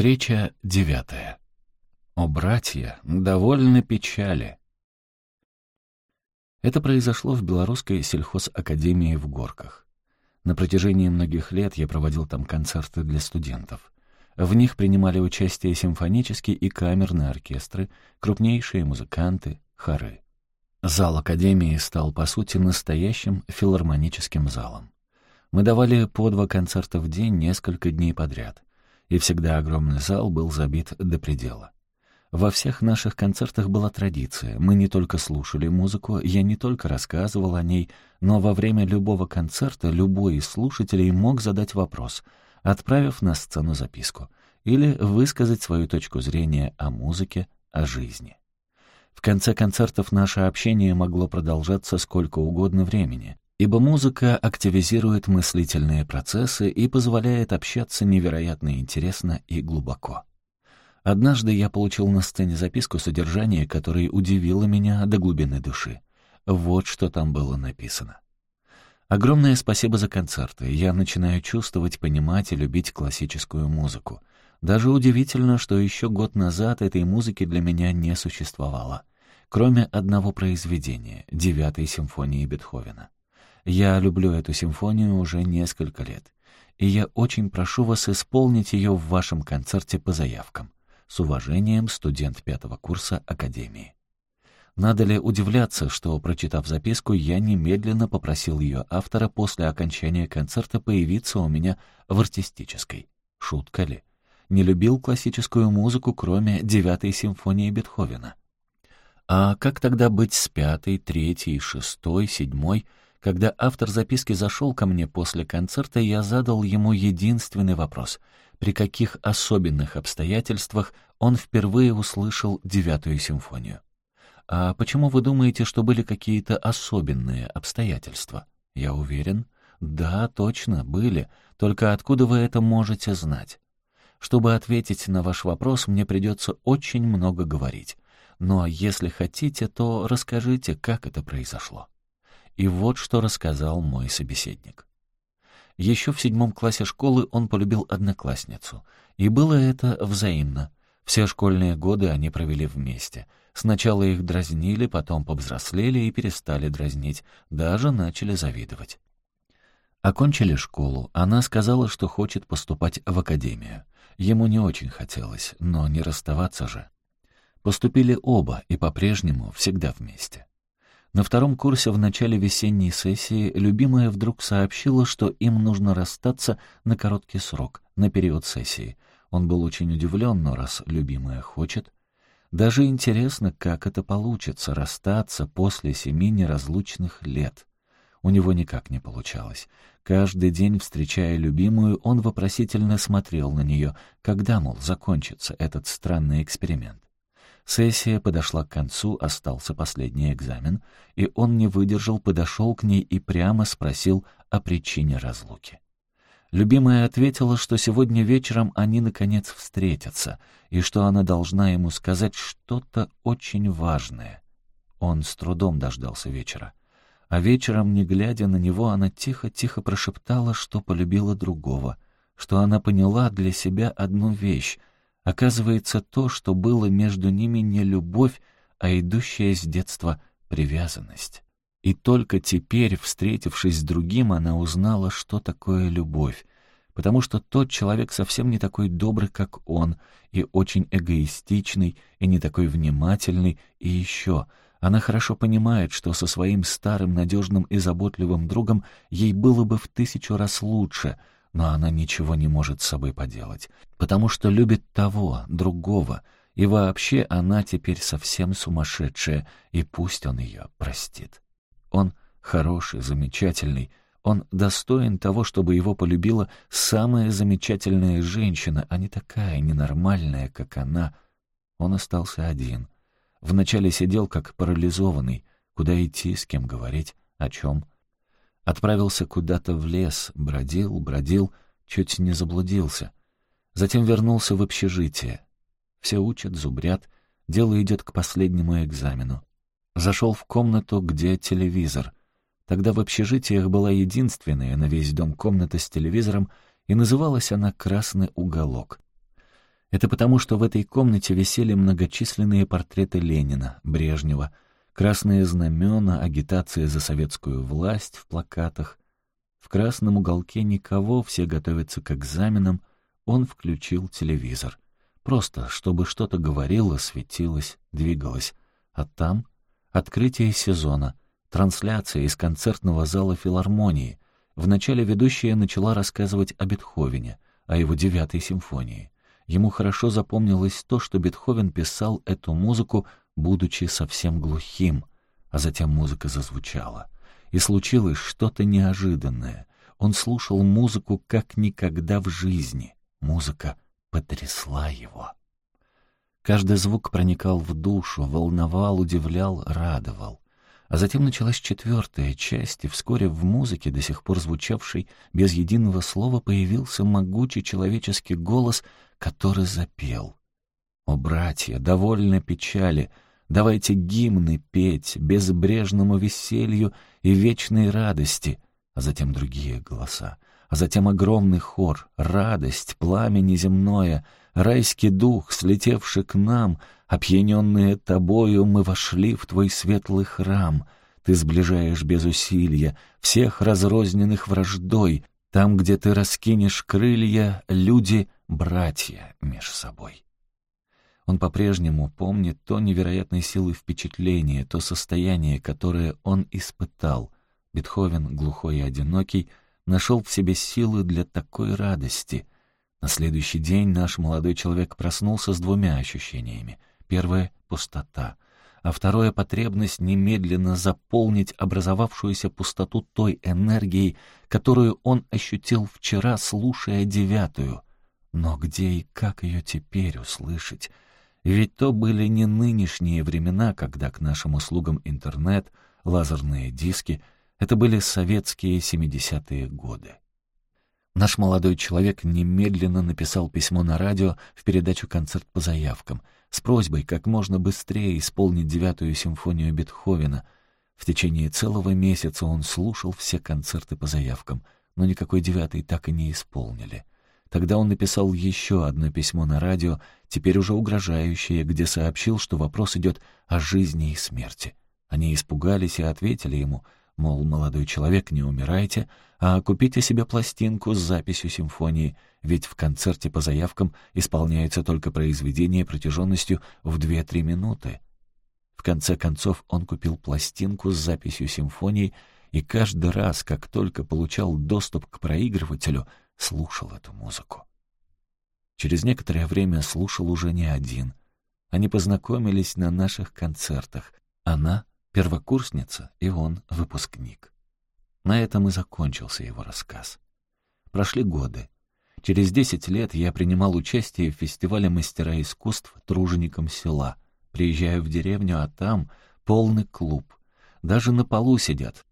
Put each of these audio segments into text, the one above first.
Встреча девятая. О, братья, довольно печали. Это произошло в Белорусской сельхозакадемии в Горках. На протяжении многих лет я проводил там концерты для студентов. В них принимали участие симфонические и камерные оркестры, крупнейшие музыканты, хоры. Зал Академии стал, по сути, настоящим филармоническим залом. Мы давали по два концерта в день несколько дней подряд, и всегда огромный зал был забит до предела. Во всех наших концертах была традиция. Мы не только слушали музыку, я не только рассказывал о ней, но во время любого концерта любой из слушателей мог задать вопрос, отправив на сцену записку, или высказать свою точку зрения о музыке, о жизни. В конце концертов наше общение могло продолжаться сколько угодно времени, ибо музыка активизирует мыслительные процессы и позволяет общаться невероятно интересно и глубоко. Однажды я получил на сцене записку содержания, которое удивило меня до глубины души. Вот что там было написано. Огромное спасибо за концерты. Я начинаю чувствовать, понимать и любить классическую музыку. Даже удивительно, что еще год назад этой музыки для меня не существовало. Кроме одного произведения — девятой симфонии Бетховена. Я люблю эту симфонию уже несколько лет, и я очень прошу вас исполнить ее в вашем концерте по заявкам. С уважением, студент пятого курса Академии. Надо ли удивляться, что, прочитав записку, я немедленно попросил ее автора после окончания концерта появиться у меня в артистической? Шутка ли? Не любил классическую музыку, кроме девятой симфонии Бетховена. А как тогда быть с пятой, третьей, шестой, седьмой, когда автор записки зашел ко мне после концерта, я задал ему единственный вопрос. При каких особенных обстоятельствах он впервые услышал девятую симфонию? «А почему вы думаете, что были какие-то особенные обстоятельства?» «Я уверен». «Да, точно, были. Только откуда вы это можете знать?» «Чтобы ответить на ваш вопрос, мне придется очень много говорить. Но если хотите, то расскажите, как это произошло». И вот что рассказал мой собеседник. Еще в седьмом классе школы он полюбил одноклассницу. И было это взаимно. Все школьные годы они провели вместе. Сначала их дразнили, потом повзрослели и перестали дразнить, даже начали завидовать. Окончили школу. Она сказала, что хочет поступать в академию. Ему не очень хотелось, но не расставаться же. Поступили оба и по-прежнему всегда вместе. На втором курсе в начале весенней сессии любимая вдруг сообщила, что им нужно расстаться на короткий срок, на период сессии. Он был очень удивлен, но раз любимая хочет... Даже интересно, как это получится — расстаться после семи неразлучных лет. У него никак не получалось. Каждый день, встречая любимую, он вопросительно смотрел на нее, когда, мол, закончится этот странный эксперимент. Сессия подошла к концу, остался последний экзамен, и он не выдержал, подошел к ней и прямо спросил о причине разлуки. Любимая ответила, что сегодня вечером они, наконец, встретятся, и что она должна ему сказать что-то очень важное. Он с трудом дождался вечера. А вечером, не глядя на него, она тихо-тихо прошептала, что полюбила другого, что она поняла для себя одну вещь — Оказывается, то, что было между ними не любовь, а идущая с детства привязанность. И только теперь, встретившись с другим, она узнала, что такое любовь, потому что тот человек совсем не такой добрый, как он, и очень эгоистичный, и не такой внимательный, и еще она хорошо понимает, что со своим старым, надежным и заботливым другом ей было бы в тысячу раз лучше — но она ничего не может с собой поделать, потому что любит того, другого, и вообще она теперь совсем сумасшедшая, и пусть он ее простит. Он хороший, замечательный, он достоин того, чтобы его полюбила самая замечательная женщина, а не такая ненормальная, как она. Он остался один. Вначале сидел как парализованный, куда идти, с кем говорить, о чем Отправился куда-то в лес, бродил, бродил, чуть не заблудился. Затем вернулся в общежитие. Все учат, зубрят, дело идет к последнему экзамену. Зашел в комнату, где телевизор. Тогда в общежитиях была единственная на весь дом комната с телевизором, и называлась она «Красный уголок». Это потому, что в этой комнате висели многочисленные портреты Ленина, Брежнева, красные знамена, агитация за советскую власть в плакатах. В красном уголке никого, все готовятся к экзаменам. Он включил телевизор. Просто, чтобы что-то говорило, светилось, двигалось. А там — открытие сезона, трансляция из концертного зала филармонии. Вначале ведущая начала рассказывать о Бетховене, о его девятой симфонии. Ему хорошо запомнилось то, что Бетховен писал эту музыку, будучи совсем глухим, а затем музыка зазвучала. И случилось что-то неожиданное. Он слушал музыку как никогда в жизни. Музыка потрясла его. Каждый звук проникал в душу, волновал, удивлял, радовал. А затем началась четвертая часть, и вскоре в музыке, до сих пор звучавшей без единого слова, появился могучий человеческий голос, который запел. «О, братья, довольно печали, давайте гимны петь безбрежному веселью и вечной радости», а затем другие голоса, а затем огромный хор, радость, пламя неземное, райский дух, слетевший к нам, опьяненные тобою, мы вошли в твой светлый храм. Ты сближаешь без усилия всех разрозненных враждой, там, где ты раскинешь крылья, люди — братья меж собой. Он по-прежнему помнит то невероятной силы впечатления, то состояние, которое он испытал. Бетховен, глухой и одинокий, нашел в себе силы для такой радости. На следующий день наш молодой человек проснулся с двумя ощущениями. Первое — пустота, а второе — потребность немедленно заполнить образовавшуюся пустоту той энергией, которую он ощутил вчера, слушая девятую. Но где и как ее теперь услышать? Ведь то были не нынешние времена, когда к нашим услугам интернет, лазерные диски — это были советские 70-е годы. Наш молодой человек немедленно написал письмо на радио в передачу «Концерт по заявкам» с просьбой как можно быстрее исполнить девятую симфонию Бетховена. В течение целого месяца он слушал все концерты по заявкам, но никакой девятой так и не исполнили. Тогда он написал еще одно письмо на радио, теперь уже угрожающее, где сообщил, что вопрос идет о жизни и смерти. Они испугались и ответили ему — Мол, молодой человек, не умирайте, а купите себе пластинку с записью симфонии, ведь в концерте по заявкам исполняются только произведения протяженностью в 2-3 минуты. В конце концов он купил пластинку с записью симфонии и каждый раз, как только получал доступ к проигрывателю, слушал эту музыку. Через некоторое время слушал уже не один. Они познакомились на наших концертах. Она Первокурсница, и он выпускник. На этом и закончился его рассказ. Прошли годы. Через десять лет я принимал участие в фестивале мастера искусств труженикам села. Приезжаю в деревню, а там полный клуб. Даже на полу сидят.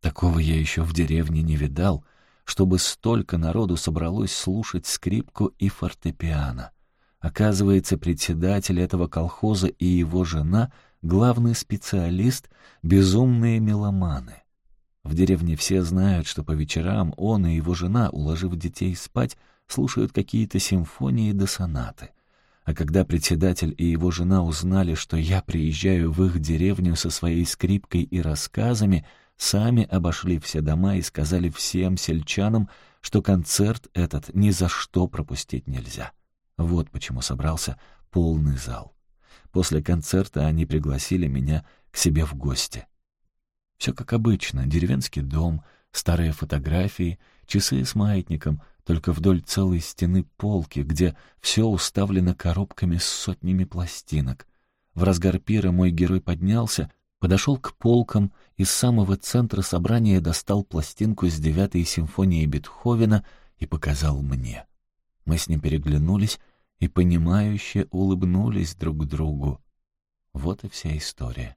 Такого я еще в деревне не видал, чтобы столько народу собралось слушать скрипку и фортепиано. Оказывается, председатель этого колхоза и его жена — главный специалист — безумные меломаны. В деревне все знают, что по вечерам он и его жена, уложив детей спать, слушают какие-то симфонии да сонаты. А когда председатель и его жена узнали, что я приезжаю в их деревню со своей скрипкой и рассказами, сами обошли все дома и сказали всем сельчанам, что концерт этот ни за что пропустить нельзя. Вот почему собрался полный зал. После концерта они пригласили меня к себе в гости. Все как обычно, деревенский дом, старые фотографии, часы с маятником, только вдоль целой стены полки, где все уставлено коробками с сотнями пластинок. В разгар пира мой герой поднялся, подошел к полкам, из самого центра собрания достал пластинку с девятой симфонией Бетховена и показал мне. Мы с ним переглянулись, и понимающе улыбнулись друг другу. Вот и вся история.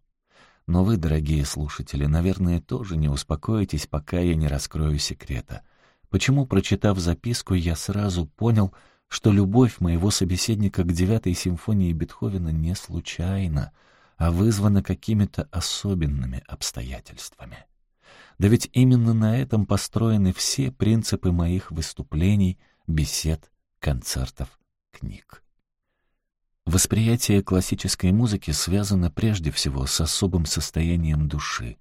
Но вы, дорогие слушатели, наверное, тоже не успокоитесь, пока я не раскрою секрета. Почему, прочитав записку, я сразу понял, что любовь моего собеседника к девятой симфонии Бетховена не случайна, а вызвана какими-то особенными обстоятельствами. Да ведь именно на этом построены все принципы моих выступлений, бесед, концертов, книг. Восприятие классической музыки связано прежде всего с особым состоянием души,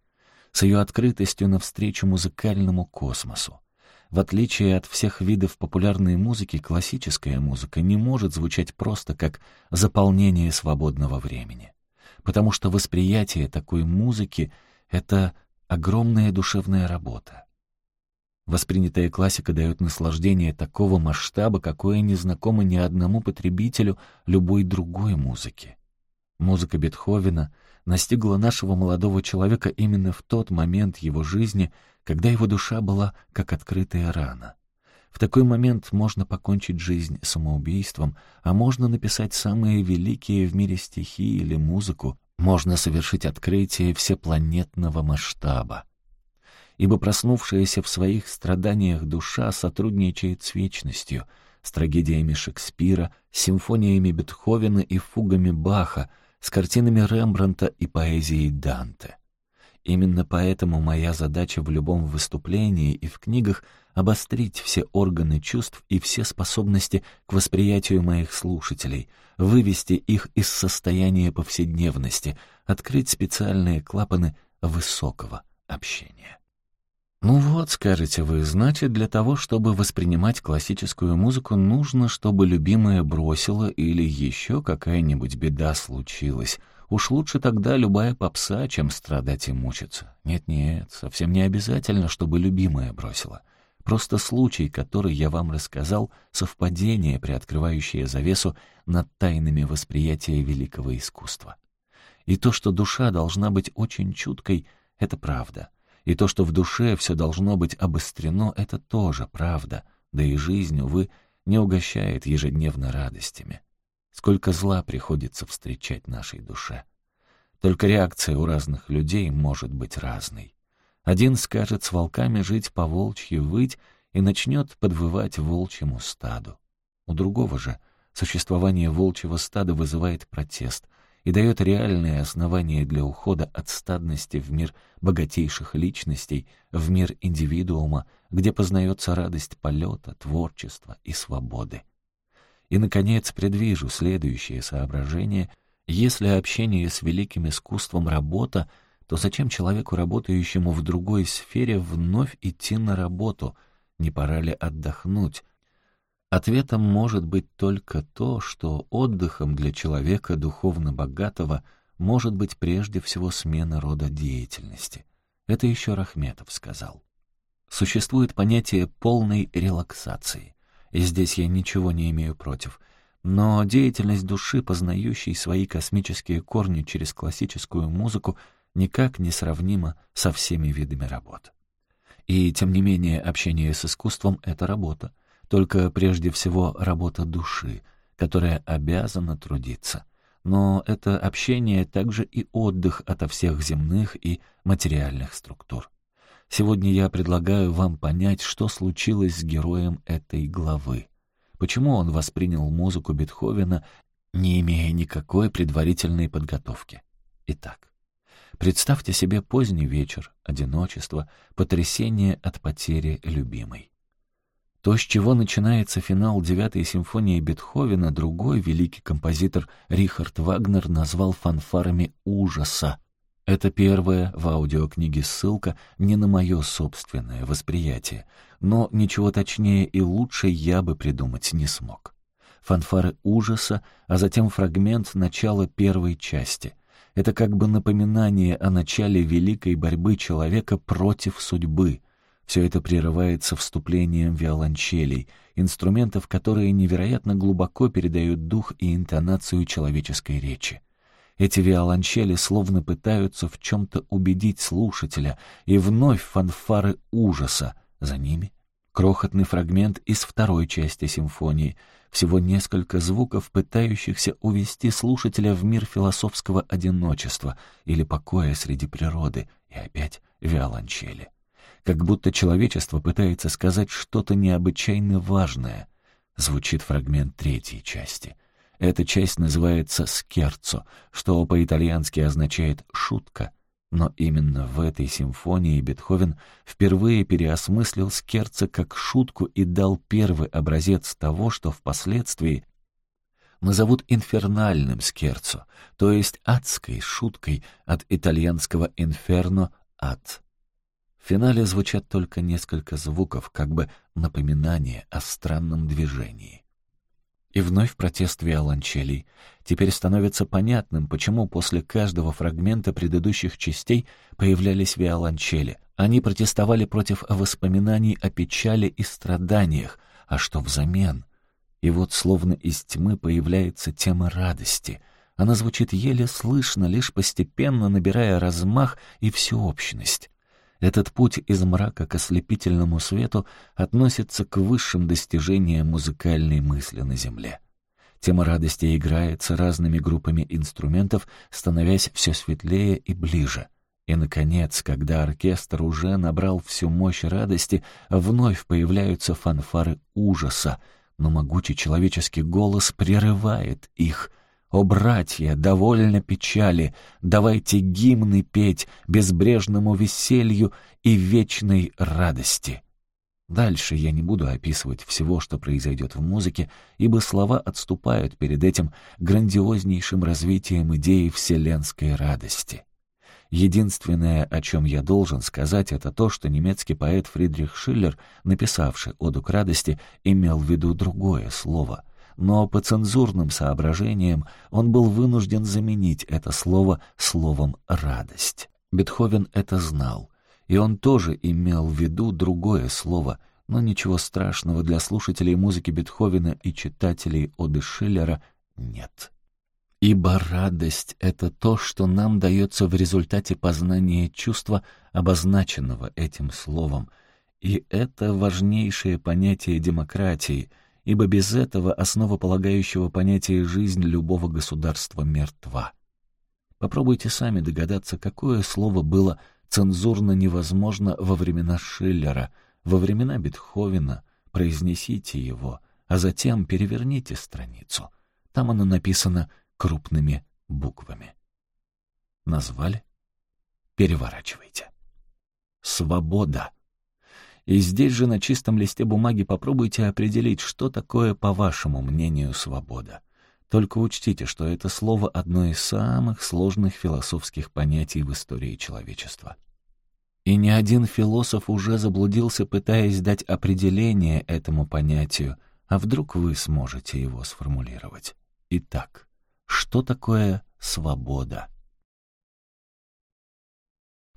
с ее открытостью навстречу музыкальному космосу. В отличие от всех видов популярной музыки, классическая музыка не может звучать просто как заполнение свободного времени, потому что восприятие такой музыки — это огромная душевная работа. Воспринятая классика дает наслаждение такого масштаба, какое не знакомо ни одному потребителю любой другой музыки. Музыка Бетховена настигла нашего молодого человека именно в тот момент его жизни, когда его душа была как открытая рана. В такой момент можно покончить жизнь самоубийством, а можно написать самые великие в мире стихи или музыку, можно совершить открытие всепланетного масштаба ибо проснувшаяся в своих страданиях душа сотрудничает с вечностью, с трагедиями Шекспира, симфониями Бетховена и фугами Баха, с картинами Рембранта и поэзией Данте. Именно поэтому моя задача в любом выступлении и в книгах — обострить все органы чувств и все способности к восприятию моих слушателей, вывести их из состояния повседневности, открыть специальные клапаны высокого общения. Ну вот, скажете вы, значит, для того, чтобы воспринимать классическую музыку, нужно, чтобы любимая бросила или еще какая-нибудь беда случилась. Уж лучше тогда любая попса, чем страдать и мучиться. Нет-нет, совсем не обязательно, чтобы любимая бросила. Просто случай, который я вам рассказал, совпадение, приоткрывающее завесу над тайнами восприятия великого искусства. И то, что душа должна быть очень чуткой, — это правда. И то, что в душе все должно быть обострено, это тоже правда, да и жизнь, увы, не угощает ежедневно радостями. Сколько зла приходится встречать нашей душе. Только реакция у разных людей может быть разной. Один скажет с волками жить по волчьи выть и начнет подвывать волчьему стаду. У другого же существование волчьего стада вызывает протест, и дает реальные основания для ухода от стадности в мир богатейших личностей, в мир индивидуума, где познается радость полета, творчества и свободы. И, наконец, предвижу следующее соображение. Если общение с великим искусством — работа, то зачем человеку, работающему в другой сфере, вновь идти на работу? Не пора ли отдохнуть? Ответом может быть только то, что отдыхом для человека духовно богатого может быть прежде всего смена рода деятельности. Это еще Рахметов сказал. Существует понятие полной релаксации, и здесь я ничего не имею против, но деятельность души, познающей свои космические корни через классическую музыку, никак не сравнима со всеми видами работ. И, тем не менее, общение с искусством — это работа — только прежде всего работа души, которая обязана трудиться. Но это общение также и отдых ото всех земных и материальных структур. Сегодня я предлагаю вам понять, что случилось с героем этой главы. Почему он воспринял музыку Бетховена, не имея никакой предварительной подготовки. Итак, представьте себе поздний вечер, одиночество, потрясение от потери любимой. То, с чего начинается финал девятой симфонии Бетховена, другой великий композитор Рихард Вагнер назвал фанфарами ужаса. Это первая в аудиокниге ссылка не на мое собственное восприятие, но ничего точнее и лучше я бы придумать не смог. Фанфары ужаса, а затем фрагмент начала первой части. Это как бы напоминание о начале великой борьбы человека против судьбы — все это прерывается вступлением виолончелей, инструментов, которые невероятно глубоко передают дух и интонацию человеческой речи. Эти виолончели словно пытаются в чем-то убедить слушателя, и вновь фанфары ужаса. За ними крохотный фрагмент из второй части симфонии, всего несколько звуков, пытающихся увести слушателя в мир философского одиночества или покоя среди природы, и опять виолончели как будто человечество пытается сказать что-то необычайно важное. Звучит фрагмент третьей части. Эта часть называется «скерцо», что по-итальянски означает «шутка». Но именно в этой симфонии Бетховен впервые переосмыслил скерцо как шутку и дал первый образец того, что впоследствии назовут инфернальным скерцо, то есть адской шуткой от итальянского «инферно» — «ад». В финале звучат только несколько звуков, как бы напоминание о странном движении. И вновь протест виолончелей. Теперь становится понятным, почему после каждого фрагмента предыдущих частей появлялись виолончели. Они протестовали против воспоминаний о печали и страданиях, а что взамен? И вот словно из тьмы появляется тема радости. Она звучит еле слышно, лишь постепенно набирая размах и всеобщность. Этот путь из мрака к ослепительному свету относится к высшим достижениям музыкальной мысли на Земле. Тема радости играется разными группами инструментов, становясь все светлее и ближе. И, наконец, когда оркестр уже набрал всю мощь радости, вновь появляются фанфары ужаса, но могучий человеческий голос прерывает их — «О, братья, довольно печали, давайте гимны петь безбрежному веселью и вечной радости». Дальше я не буду описывать всего, что произойдет в музыке, ибо слова отступают перед этим грандиознейшим развитием идеи вселенской радости. Единственное, о чем я должен сказать, это то, что немецкий поэт Фридрих Шиллер, написавший «Оду к радости», имел в виду другое слово — но по цензурным соображениям он был вынужден заменить это слово словом «радость». Бетховен это знал, и он тоже имел в виду другое слово, но ничего страшного для слушателей музыки Бетховена и читателей Оды Шиллера нет. Ибо радость — это то, что нам дается в результате познания чувства, обозначенного этим словом, и это важнейшее понятие демократии — ибо без этого основополагающего понятия «жизнь» любого государства мертва. Попробуйте сами догадаться, какое слово было цензурно невозможно во времена Шиллера, во времена Бетховена, произнесите его, а затем переверните страницу. Там оно написано крупными буквами. Назвали? Переворачивайте. Свобода. И здесь же на чистом листе бумаги попробуйте определить, что такое, по вашему мнению, свобода. Только учтите, что это слово одно из самых сложных философских понятий в истории человечества. И ни один философ уже заблудился, пытаясь дать определение этому понятию, а вдруг вы сможете его сформулировать. Итак, что такое свобода?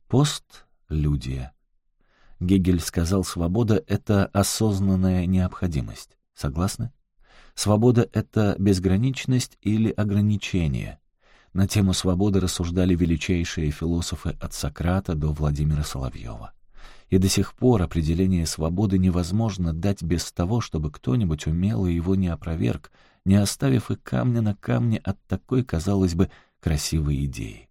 Пост-людия. Гегель сказал, свобода — это осознанная необходимость. Согласны? Свобода — это безграничность или ограничение. На тему свободы рассуждали величайшие философы от Сократа до Владимира Соловьева. И до сих пор определение свободы невозможно дать без того, чтобы кто-нибудь умело его не опроверг, не оставив и камня на камне от такой, казалось бы, красивой идеи.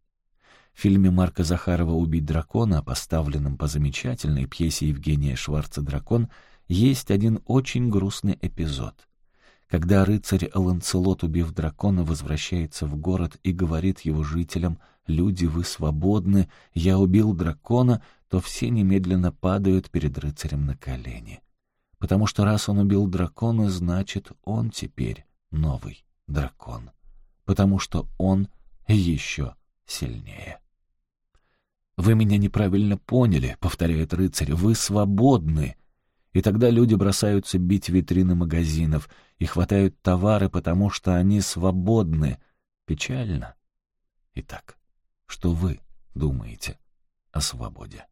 В фильме Марка Захарова «Убить дракона», поставленном по замечательной пьесе Евгения Шварца «Дракон», есть один очень грустный эпизод. Когда рыцарь Ланцелот, убив дракона, возвращается в город и говорит его жителям «Люди, вы свободны, я убил дракона», то все немедленно падают перед рыцарем на колени. Потому что раз он убил дракона, значит, он теперь новый дракон. Потому что он еще сильнее. «Вы меня неправильно поняли», — повторяет рыцарь, — «вы свободны». И тогда люди бросаются бить витрины магазинов и хватают товары, потому что они свободны. Печально. Итак, что вы думаете о свободе?